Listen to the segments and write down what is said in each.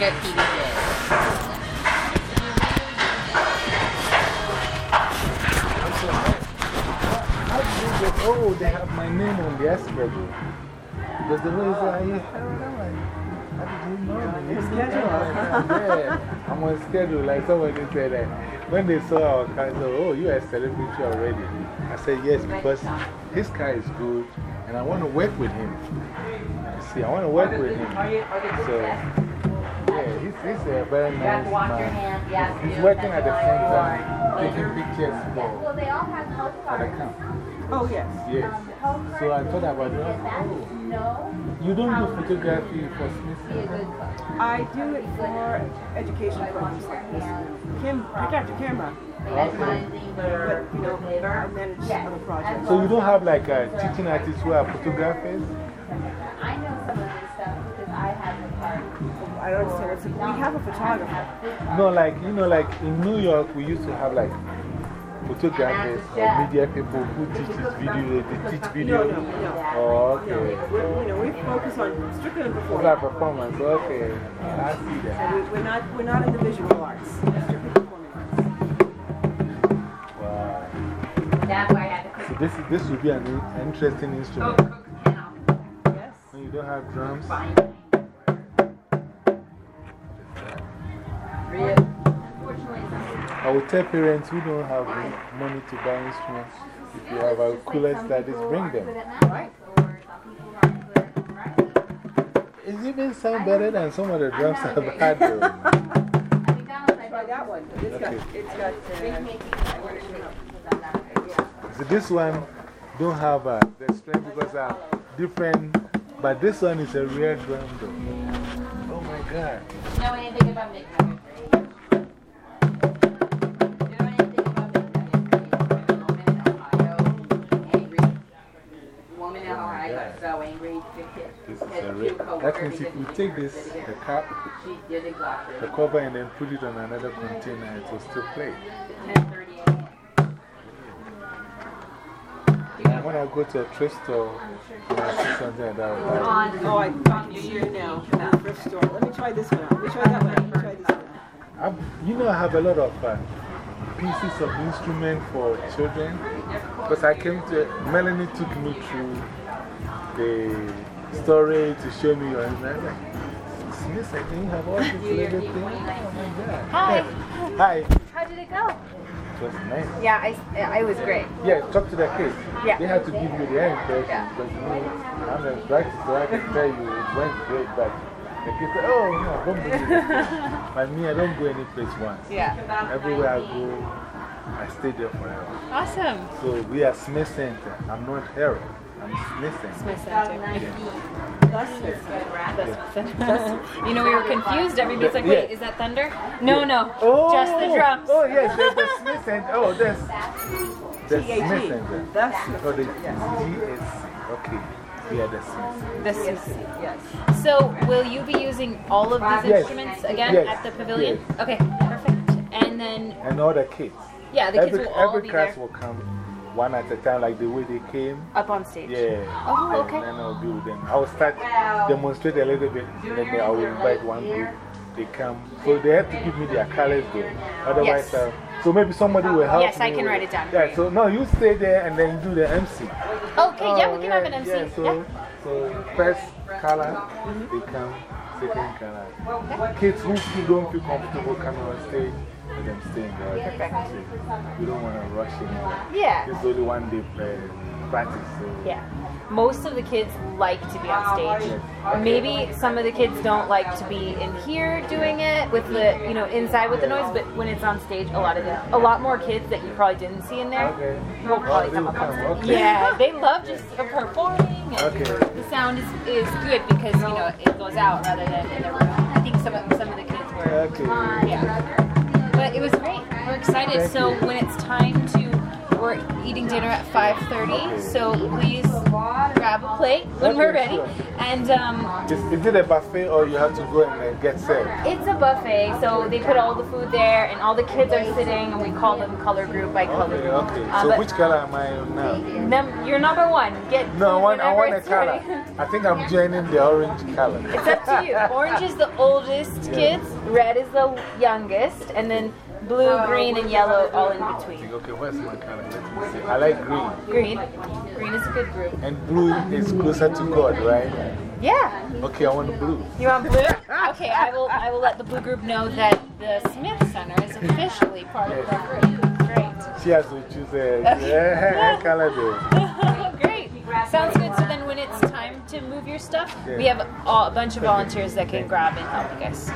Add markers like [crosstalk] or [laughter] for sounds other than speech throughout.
get PDJ. How did you get, oh, they have my name on the schedule. Because the way you say, are you Harold? I'm like, how did you know me? Your schedule. [laughs] yeah, I'm on schedule. Like somebody said that when they saw our car, they said, oh, you are a celebrity already. I said, yes, because his car is good and I want to work with him. See, I want to work with him. So, yeah, he's, he's a very nice man. He's working at the same time, taking pictures for, Well, they all have health for the camp. Oh, yes. Yes. So I thought about it. Oh, No, you don't do photography for be a Smithson? good cook. I do it for education programs like this. Kim, pick out your camera. Okay. But, you know, and then it's other projects. So you don't have like uh, teaching artists who are photographers? I know I don't understand. What's, we have a photographer. No, like, you know, like in New York, we used to have like photographers or media people who teaches video, they teach video. no, no. Oh, No, okay. we're, you know, we focus on strictly on It's performance. like performance, okay. I see that. We, we're, not, we're not in the visual arts, strictly performing arts. Wow. That's why I had to cook. So this, is- this would be an in- interesting Oh, instrument. cook now. Yes. When you don't have drums. Unfortunately, I would tell parents who don't have money to buy instruments, if you have a cooler studies, bring them. Right. It even sounds better than some of the drums I've had. though. Try that one. It's it's So this one don't have uh, the strength because uh, different, but this one is a real drum though. Oh my God. know anything about Nick That means if you take this, the cap, She did exactly. the cover, and then put it on another container, it will still play. 10:30 a.m. And when I go to a thrift store, when I see something like that, I'll buy oh, I, I can see it now. Thrift store. Let me try this one out. Let me try that one. out. Let me try this one. out. I've- you know, I have a lot of uh, pieces of instrument for children. Because I came to, Melanie took me through the story to show me your instrument. I'm like, Smith, I think you have all these little things. Oh my God. Hi. [laughs] Hi. How did it go? It was nice. Yeah, I, I was great. Yeah, talk to the kids. Yeah. They had to give you their impression Yeah. because you know, I'm a practice, so I can tell you it went great, but the kids say, oh, no, don't believe it. [laughs] but me, I don't go any place once. Yeah. Everywhere I go, I stay there forever. Awesome. So we are Smith Center. I'm not Harold. I'm Smith Center. Smith Center. You know, we were confused. Everybody's like, wait, Yeah. is that thunder? No, no. Oh, Just the drums. Oh, yes, there's the Smith Center. Oh, that's the Smith T-H-E. Center. That's Oh, the GSC. Okay. Yeah, the Smith. This is. yes. So, will you be using all of these Yes. instruments again Yes. at the pavilion? Okay, perfect. And then, And all the kids. yeah, the kids every will all every be class there will come one at a time, like the way they came. up on stage. Yeah. Oh, Then- okay. Then I'll be with them. I will start demonstrate a little bit, and then I will invite one group. They come. So they have to give me their colors though. Otherwise, Yes. uh, so maybe somebody will help Yes, I can write it down for Yeah, you. so no, you stay there and then do the MC. Okay, yeah, we can have an uh, MC. Yeah, so, Yeah. so first color, mm-hmm. they come, second color. Kids who who don't feel comfortable coming on stage, let them stay in the audience. Perfect. We don't want to rush in. Yeah. It's only one day play, practice. So. Yeah. Most of the kids like to be on ah, stage. Maybe some of the kids don't like to be in here doing it with the, you know, inside with the noise, but when it's on stage, a lot of the, a lot more kids that you probably didn't see in there Okay. will oh, probably Oh, they come up on stage. Yeah, they [laughs] love just performing. And Okay. The sound is, is good because, you know, it goes out rather than in the room. I think some of, some of the kids were. Okay. Yeah. But it was great. We're excited. Thank so you. when it's time to we're eating dinner at 5:30. So please grab a plate when we're ready. sure. And um, Is, is it a buffet or you have to go and uh, get served? it's a buffet, so they put all the food there, and all the kids are sitting, and we call them color group by color Okay, group. okay. Uh, So which color am I now? num- you're number one. Get No, I want, I want a color. I think I'm joining the orange color. It's up to you. Orange is the oldest [laughs] Yeah. kids, red is the youngest, and then blue, green, and yellow all in between. Okay, where's my color? Let me see. I like green. Green. Green is a good group. And blue is closer to God, right? Yeah. Okay, I want blue. You want blue? Okay, I will. I will let the blue group know that the Smith Center is officially part of our group. Great. She has to choose a [laughs] yeah, color though. [laughs] Great. Sounds good. So then, when it's time to move your stuff, we have all, a bunch of volunteers that can grab and help you guys.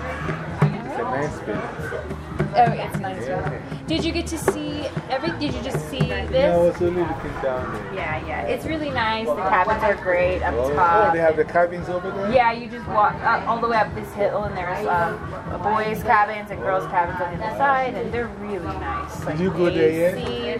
It's a nice place. Oh, it's nice. Yeah. Did you get to see every? Did you just see Yeah, I this? was only looking down there. Yeah, yeah. It's really nice. The cabins are great up Oh, oh, they have the cabins over there? Yeah, you just walk up, all the way up this hill, and there's um, boys' cabins and girls' cabins on the other side, and they're really nice. Like you go there yet?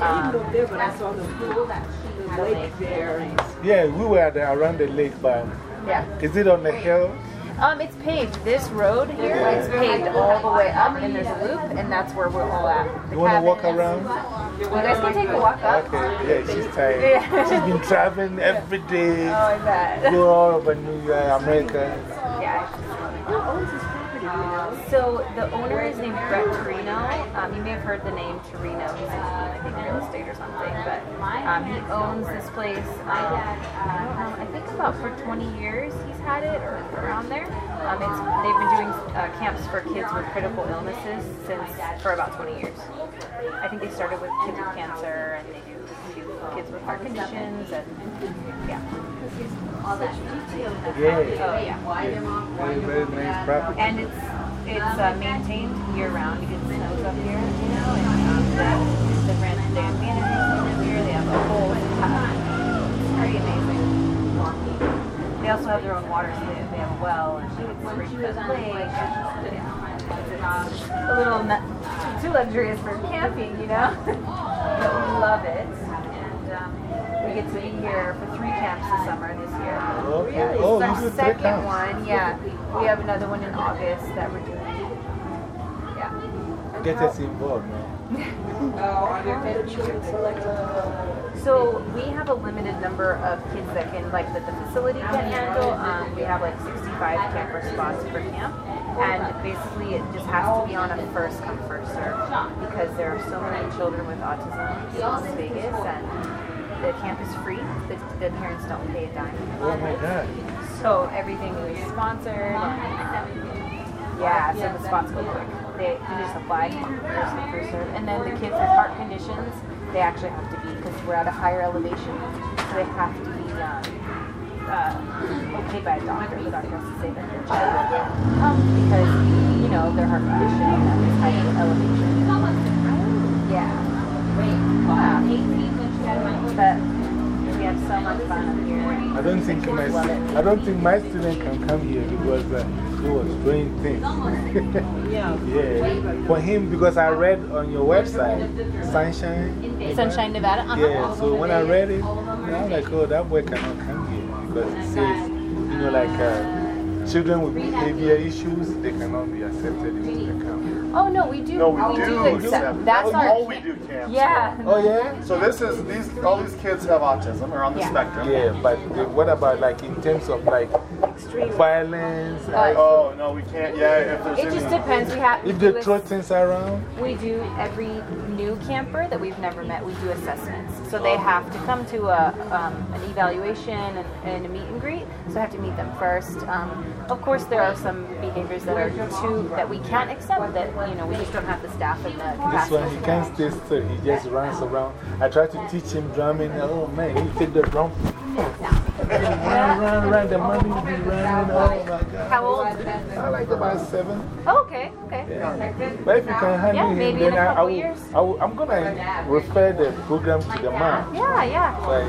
Um, didn't go there, but I saw the pool, the lake there. Yeah, we were there around the lake, but yeah. is it on the hill? Um, it's paved. This road here is paved all the way up, and there's a loop, and that's where we're all at. The You want to walk around? You guys can take a walk up. Okay, yeah, she's tired. Yeah. She's been traveling every day, Oh, I bet. go all over New York, America. Yeah. Who owns this property, you know? So the owner is named Brett Torino. Um, you may have heard the name Torino. He's in, I think, real estate or something. But um, he owns this place. Um, I don't know. I think about for 20 years he's had it or around there. Um, it's, they've been doing uh, camps for kids with critical illnesses since for about 20 years. I think they started with kids with cancer and they do kids with heart conditions and yeah. Yeah, Oh yeah. very, very nice property. And it's it's uh, maintained year round because it snows up here, you know, and um, the different they have managers here. They have a whole it's pretty amazing. They also have their own water, so they, they have a well and it's spring-fed lake. Yeah. It's a little nu- too luxurious for camping, you know. but [laughs] we love it, and um, we get to be here for three camps this summer this year. Okay. Yeah, Oh, it's you our second camps. one. Yeah, we have another one in August that we're doing. Yeah. Get us involved, man. Are there better children select? So we have a limited number of kids that can, like, that the facility can handle. Um, we have like 65 camper spots per camp, and basically it just has to be on a first come first serve because there are so many children with autism in Las Vegas, and the camp is free. The, the parents don't pay a dime. Oh my God. So everything is sponsored. Yeah, so the spots go quick. They you just apply first come first serve, and then the kids with heart conditions, they actually have to be because we're at a higher elevation, so they have to be um, uh, okay by a doctor. The doctor has to say that their child will come because you know their heart condition at this high elevation. Yeah. Wait, Yeah. But we have so much fun up here. I don't think my, I don't think my student can come here because uh, he was doing things. [laughs] Yeah. yeah. For him, because I read on your website, Sunshine. Sunshine, Nevada. Uh-huh. Yeah, so when I read it, I was like, oh, that boy cannot come here because it says, you know, like uh, children with behavior issues, they cannot be accepted into the camp. Oh no, we do. No, we do accept. accept. That's Oh, our. oh, we do camps. Yeah. Oh, yeah? So this is, these, all these kids have autism or on the Yeah. spectrum. Yeah, but what about like in terms of like violence? like, Oh, no, we can't, yeah, if there's It any. just depends. We have. if we they do throw ass- things around? We do every new camper that we've never met. We do assessments, so they have to come to a um, an evaluation and, and a meet and greet. So I have to meet them first. Um, of course, there are some behaviors that are too that we can't accept. That you know we just don't have the staff and the This one, he can't stay still. He just runs around. I try to teach him drumming. Oh man, he take the drum. Run, run, run. The will be running. Oh my God. How old? I like about seven. Oh, okay, okay. But if you can handle Yeah, him, then I, I will. I will, I'm going to refer the program to the mom. Yeah, yeah. Like,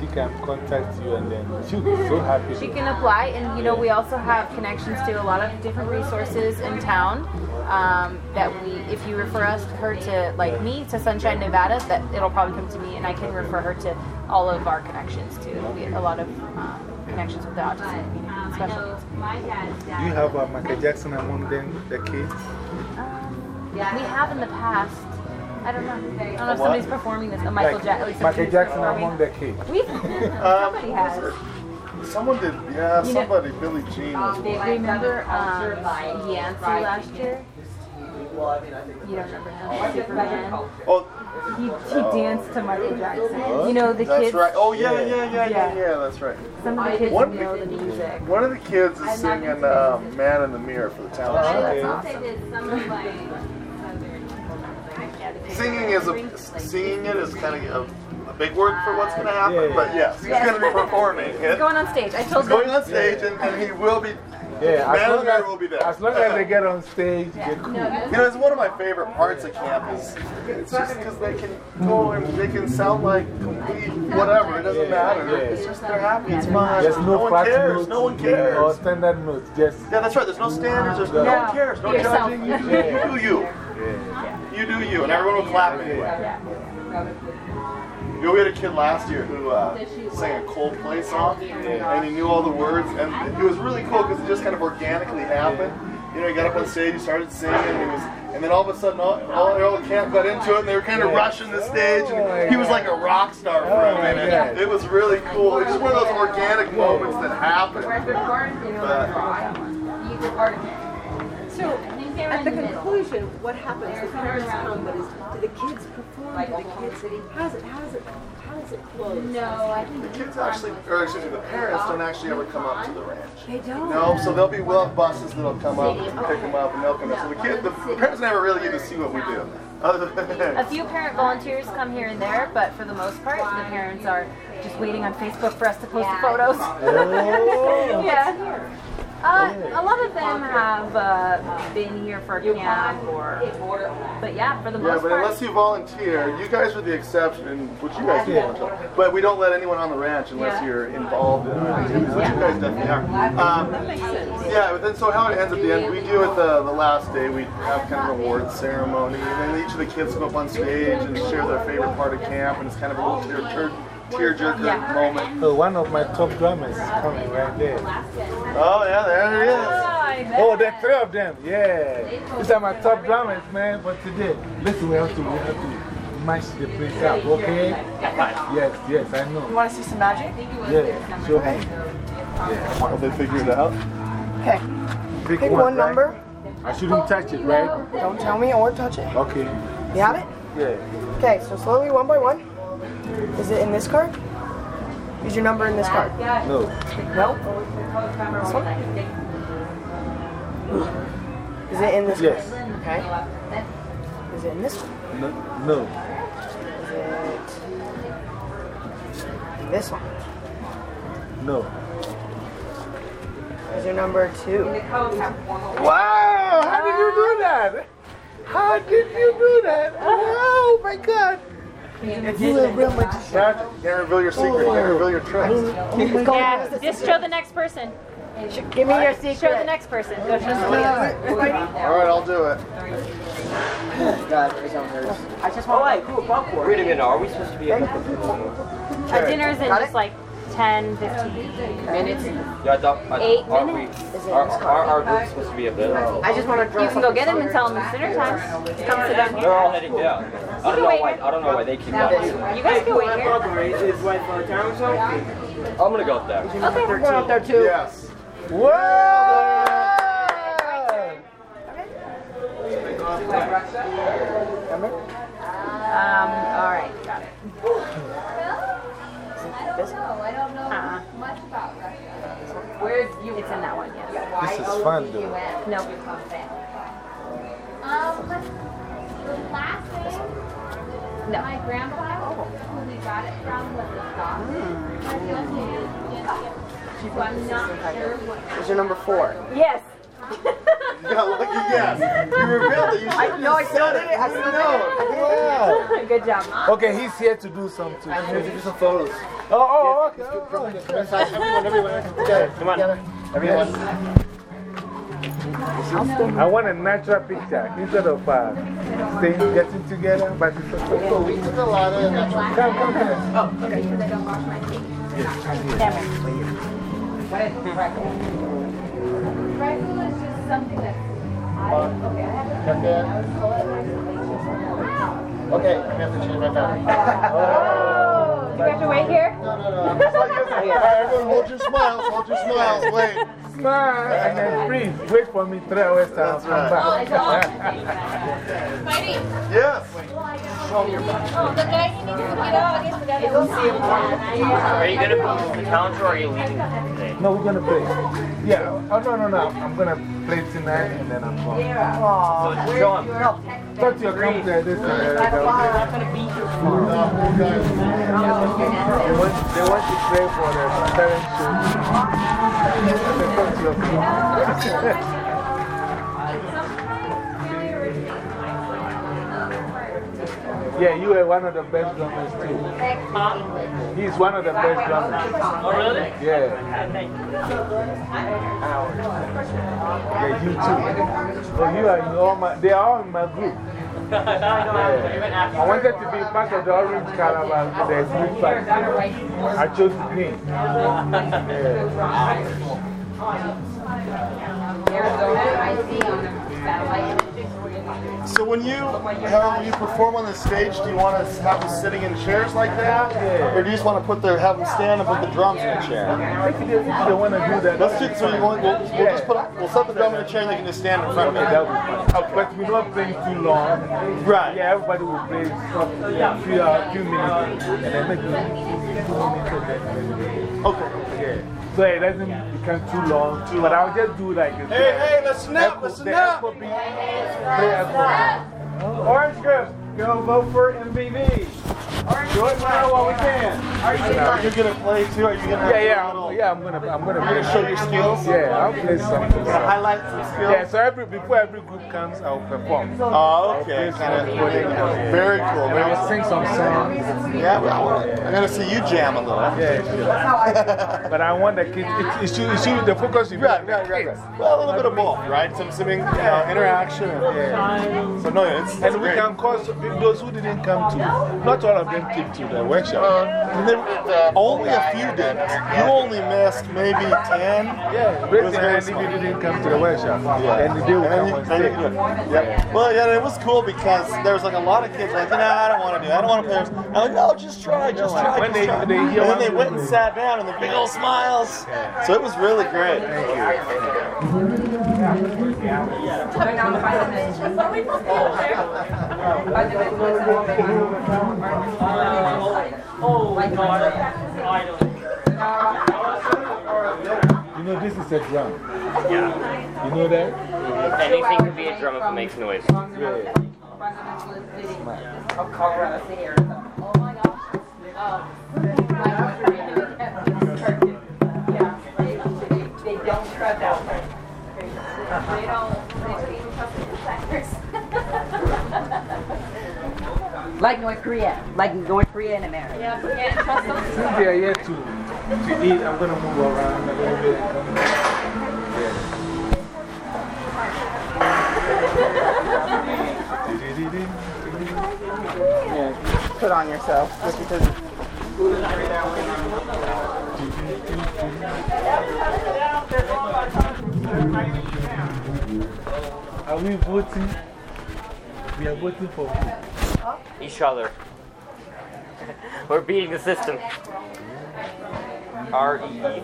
she can contact you and then she'll be so happy. She can apply, and you know, we also have connections to a lot of different resources in town. Um, that we, if you refer us her to like me to Sunshine, Nevada, that it'll probably come to me, and I can refer her to all of our connections too. We have a lot of um, connections with the autism community, and special needs. Do you have uh, Michael Jackson among them, the kids? Um, we have in the past. I don't know. I don't know if what? somebody's performing this. A Michael Like, Jackson. Like Michael somebody's Jackson performing. among the kids. [laughs] We've somebody has. Someone did, yeah, You know- somebody, Billie Jean was Remember um, Yancey last year? You don't remember him? Superman. Oh, He, he danced to Michael Jackson. You know the that's kids. right. Oh, yeah, yeah, yeah, yeah, Yeah. yeah, that's right. Some of the kids One- know the music. One of the kids is singing um, Man in the Mirror for the township. Okay. Singing is a, singing it is kind of a, a big word for what's going to happen, Yeah, yeah. but yes, he's going to be performing it. Going on stage. I told He's going them. on stage and, and he will be, Yeah, Man as long as, will be there. as long as they get on stage, they're cool. You know, it's one of my favorite parts of camp is it's just because they can go and they can sound like complete whatever. It doesn't Yeah, matter. yeah. It's just they're happy. It's fun. There's no, one flat cares. notes No one or cares. standard notes. Just, Yeah, that's right. There's no standards. There's no, No. one cares. No Yourself. judging. You, you, you do you. yeah. You do you, and everyone will clap anyway. You know, we had a kid last year who uh, sang a Coldplay song, and he knew all the words, and it was really cool because it just kind of organically happened. You know, he got up on stage, he started singing, and, he was, and then all of a sudden, all, all, all the camp got into it, and they were kind of rushing the stage, and he was like a rock star for Oh a minute. It was really cool. It's just one of those organic moments that happen. But So, at the conclusion, what happens? The parents come, but is, do the kids perform? Do the kids, how does it, how does it, how does it close? No, I think the kids actually, or excuse me, the parents don't actually ever come up to the ranch. They don't. No, so there'll be we'll buses that'll come up and pick them up, and they'll come up. So the kid, the parents never really get to see what we do. Other than A few parent volunteers come here and there, but for the most part, the parents are just waiting on Facebook for us to post the photos. Oh. [laughs] yeah. Uh, a lot of them have uh, been here for camp, or but yeah, for the most part. Yeah, but part. unless you volunteer, you guys are the exception, and which you guys do volunteer. But we don't let anyone on the ranch unless Yeah. you're involved in our activities, which you guys definitely are. Um, yeah, but then so how it ends at the end, we do it the, the last day, we have kind of a award ceremony, and then each of the kids go up on stage and share their favorite part of camp, and it's kind of a little tear, tear, tear-jerker Yeah. moment. So one of my top drummers is coming right there. Oh, yeah, there it is. Oh, I oh, bet. Oh, there are three of them. Yeah. These are my top drummers, man. But today, listen, we have to, we have to match the place up, okay? Yes, yes, I know. You want to see some magic? Yeah, show me. Yeah. Have they figured it out? Okay, Pick, pick one, one right? number. I shouldn't touch it, right? Don't tell me or touch it. Okay. You have it? Yeah. Okay, so slowly, one by one. Is it in this card? Is your number in this card? No. No. This one? Is it in this Yes. card? Okay. Is it in this one? No. No. Is it this one? No. Is your number two? Wow! How did you do that? How did you do that? [laughs] Oh my god! You are real magician. Magic. You can't reveal your secret, you oh. can't reveal your tricks. Oh my god. Yeah, just show the next person. Give me your secret. Show the next person. Go show the next person. All right, I'll do it. God, I just want like oh, cool popcorn. Wait a minute, are we supposed to be at the Our dinner's in Got just it? like 10, 15 minutes. Yeah, I thought, I, Eight are minutes? we, are, are our group supposed to be a the, I just want to draw You can go get them and tell him it's dinner time. Come sit down here. they're all heading down. I don't know why, I don't know why they keep going. You guys can wait here. His wife on town or something? I'm gonna go up there. Okay. We're going up there too. Yes. Wow! Um, alright, got it. I don't know. I don't know Uh-uh. much about Russia. Where's you? It's in that one, yes. This is fun though. No. Um, the last thing No. my grandpa, who we got it from, was a sausage. Hmm. So I'm not sure what. Is your number four? Yes. You got lucky, [laughs] yes. You revealed it. You should have No, I still said did it. I still did it. Wow. [laughs] Good job. Mom. Okay, he's here to do some too. I'm here to do some photos. Oh, oh, oh okay. oh, okay. Everyone, everyone. Come on. Everyone. I want a natural picture instead of uh, staying, getting together. But it's okay. So we took a lot of natural. Come, come, come. Because I don't wash my feet. Yes, come here. What is freckle? Freckle is just something that I, okay, I have Okay. I was told it was Okay, we have to change my back. [laughs] Oh, Do we have to wait here? No, no, no. I'm just like [laughs] using. Everyone hold your smiles. Hold your smiles. Wait. Smile and then freeze. Wait for me three hours time. That's Come right. back. Oh, Mighty, [laughs] Yes. Oh, the guy he needs to get out, I guess we gotta go see him. Are you gonna be in the counter or are you leaving today? No, we're gonna play. Yeah. Oh, no, no, no. I'm gonna play tonight and then I'm going. So show him. Talk to your company. This and that. They want, they want to play for the parent show. Talk to your company. Yeah, you are one of the best drummers too. He's one of the best drummers. Oh, really? Yeah. Yeah, you too. Oh, you are in all my, they are all in my group. Yeah. I wanted to be part of the orange caravan, the green part. I chose green. Yeah. So when you, Harold, when you perform on the stage, do you want to have them sitting in chairs like that? Or do you just want to put their, have them stand and put the drums in a chair? They, if they want to do that, Let's do, so you want, we'll, we'll just put, we'll set the drum in a chair and they can just stand in front of Okay, it. be fine. But we're not playing too long. Right. Yeah, everybody will play some, a few, uh, few minutes and then maybe two minutes. Okay. Yeah. So it doesn't become too long. Too, but I'll just do like a. Hey, hey, let's snap, let's snap. echo beat, play. Orange Group, go vote for MVV. Do it now while we can. Are you going to play too? Are you going to Yeah, yeah, I'm, yeah, I'm gonna, I'm gonna. You're gonna show your skills? Yeah, I'll play something. so- highlight some skills? Yeah, so every, before every group comes, I'll perform. Oh, okay. Kind of very cool. I Very will sing some songs. Yeah, well, I gotta see you jam a little. Yeah, sure. [laughs] but I want the kids, it, it, should, it should, the focus should be Right, the right, right, kids. right. Well, a little bit of both, right? Some swimming, you uh, know, interaction. Yeah. So no, it's, it's And we great. can call some- those who didn't come to, not all of them came to the workshop. And uh, only a few did. You only missed maybe ten. Yeah, It raise was very hand if didn't come to the workshop. Yeah. And they will And you- then you yeah. Well, yeah, it was cool because there was like a lot of kids like, you know, I don't want to do it. I don't want to play. I'm like, no, just try, just No, try. when just they- try. they and then they went and sat down and the big old smiles. So it was really great. Coming down by the minutes. By the minutes, You know, this is a drum. Yeah. You know that? Anything could be a drum if it makes noise. Yeah. Of oh, Colorado City, Arizona. Oh my gosh. Oh. Like North Korea, like North Korea and America. Yeah, we can't trust them. Since they are here to, to eat, I'm going to move around a little bit. Yeah, put on yourself just because. Are we voting? We are voting for who? Each other. [laughs] We're beating the system. R E E.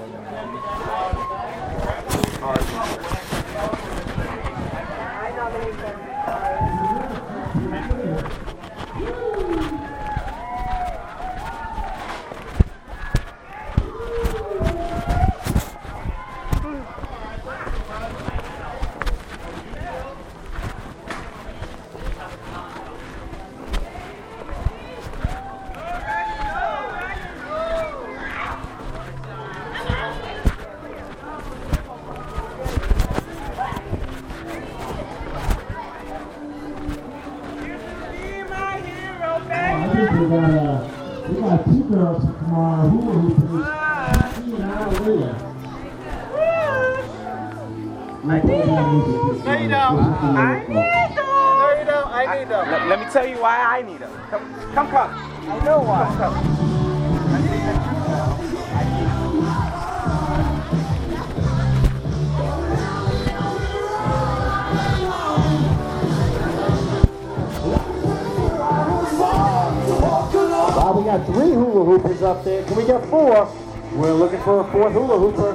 got three hula hoopers up there. Can we get four? We're looking for a fourth hula hooper.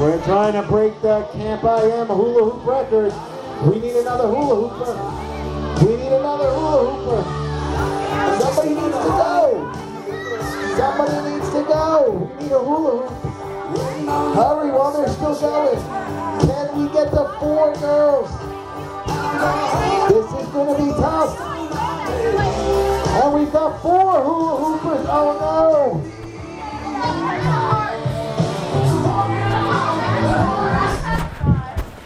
We're trying to break the Camp I Am hula hoop record. We need another hula hooper. We need another hula hooper. Somebody needs to go. Somebody needs to go. We need a hula hoop. Hurry while they're still going. Can we get the four girls? This is going to be tough. And we've got four hula hoopers. Oh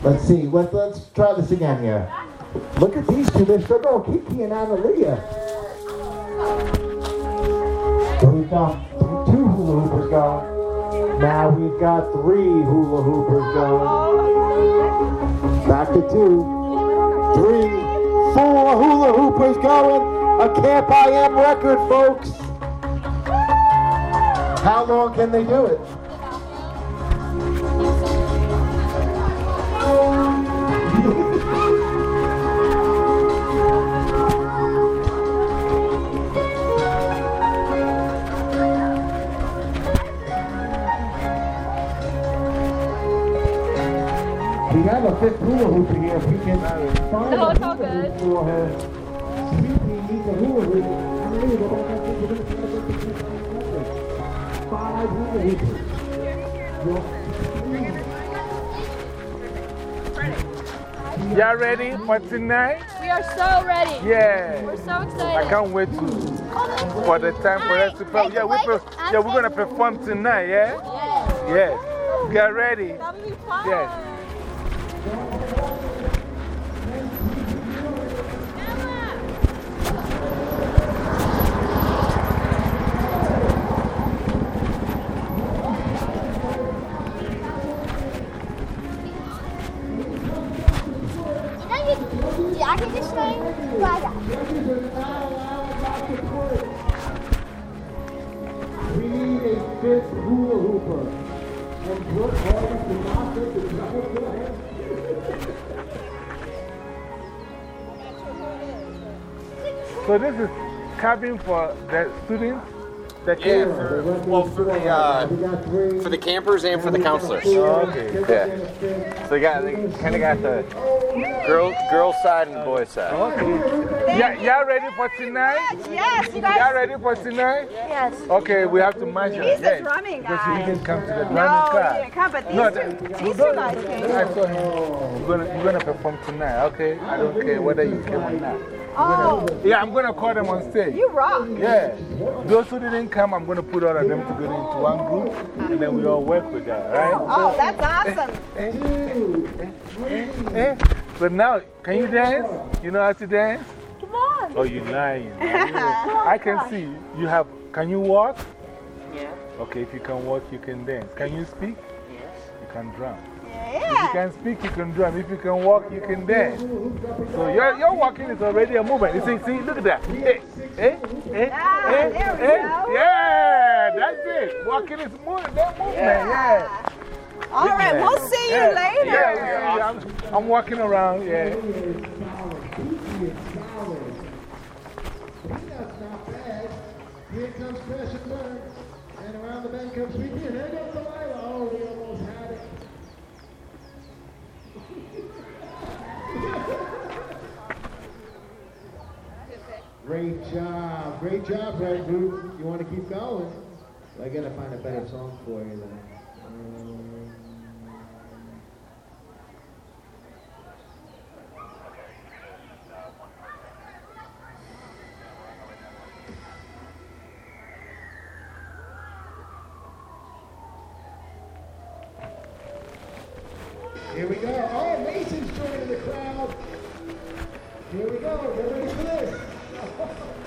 no! Let's see. Let's, let's try this again here. Look at these two. They're still going. Kiki and Analia. So we've got two hula hoopers going. Now we've got three hula hoopers going. Back to two, three, four hula hoopers going. A Camp I Am record, folks. How long can they do it? [laughs] We have a fifth hula hooper here. If we can uh, uh, find No, it's all good. Hula hoop. How many go back up to the Five hula hoopers. Y'all ready for tonight? We are so ready. Yeah. We're so excited. I can't wait to, for the time for us to perform. Yeah, we yeah, we're going to perform tonight, yeah? Yes. Get ready. That'll be fun. Yes. So this is cabin for the students? The Yeah, for, well, for the, uh, for the campers and for the counselors. Okay. Yeah. So they got, they kind of got the girl, girl side and boy side. Oh, okay. Yeah, y'all ready for tonight? Yes, you guys. Y'all ready for tonight? Yes. Okay, we have to match He's the yes, drumming Because guy. he didn't come to the drumming No, class. he didn't come, but these No, two, these no, two guys came. I saw him. You're gonna, you're gonna perform tonight, okay? I don't care whether you came or not. Oh, Yeah, I'm gonna call them on stage. you rock. Yeah. Those who didn't come, I'm gonna put all of them together into one group and then we all work with that, right? Oh, that's awesome. Eh? eh, eh, eh But now, can you dance? You know how to dance? Come on. Oh, you're lying. [laughs] I can see. You have, can you walk? Yeah. Okay, if you can walk, you can dance. Can you speak? Yes. You can drum. Yeah. If you can speak, you can drum. If you can walk, you can dance. So your, your walking is already a movement. You see, see, look at that. Ah, eh, there we eh. go. Yeah, that's it. Walking is that movement. Yeah. All right, we'll see you Yeah. later. Yeah, yeah, yeah. I'm, I'm walking around, yeah. That's not bad. Here comes Crash and Burn. And around the bend comes Sweet Pea. Here goes Delilah. Oh, we almost had it. Great job. Great job, Red Group. You want to keep going? I got to find a better song for you then. Um, Here we go. Oh, Mason's joining the crowd. Here we go. Get ready for this. [laughs]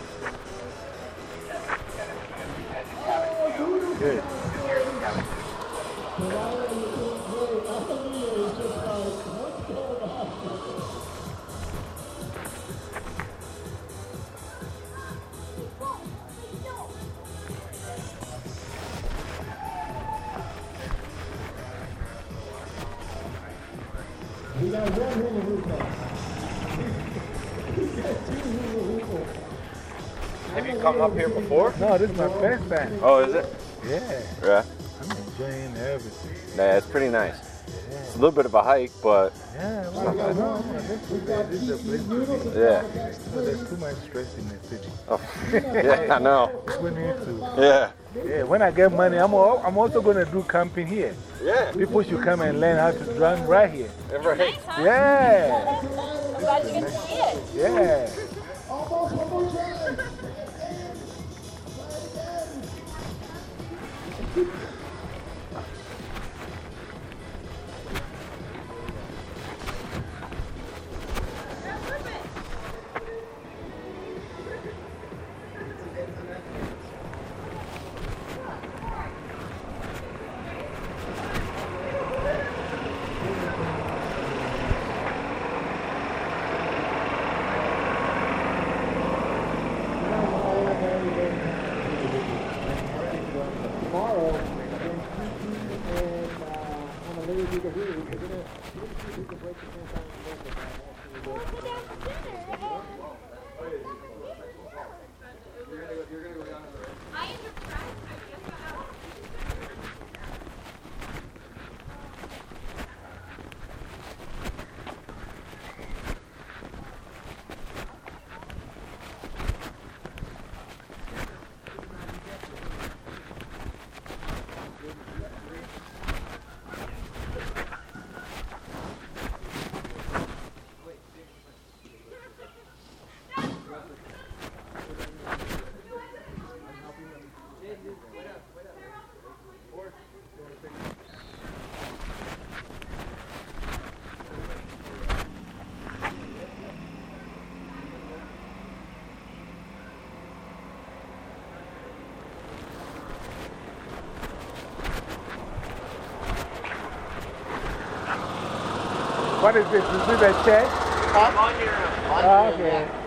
come up here before? No, this is my first time. Oh, is it? Yeah. Yeah. I'm enjoying everything. Nah, it's pretty nice. It's a little bit of a hike, but Yeah, it's well, not no, bad. no, this is, this is a place to be. Yeah. No, there's too much stress in the city. Oh, [laughs] yeah, I know. We need to. Yeah. Yeah, when I get money, I'm, al- I'm also going to do camping here. Yeah. People should come and learn how to drum right here. Right. Yeah. Glad you get to see it. Yeah. The camp down a little What is this? Is this a church? On your, on your ah, okay.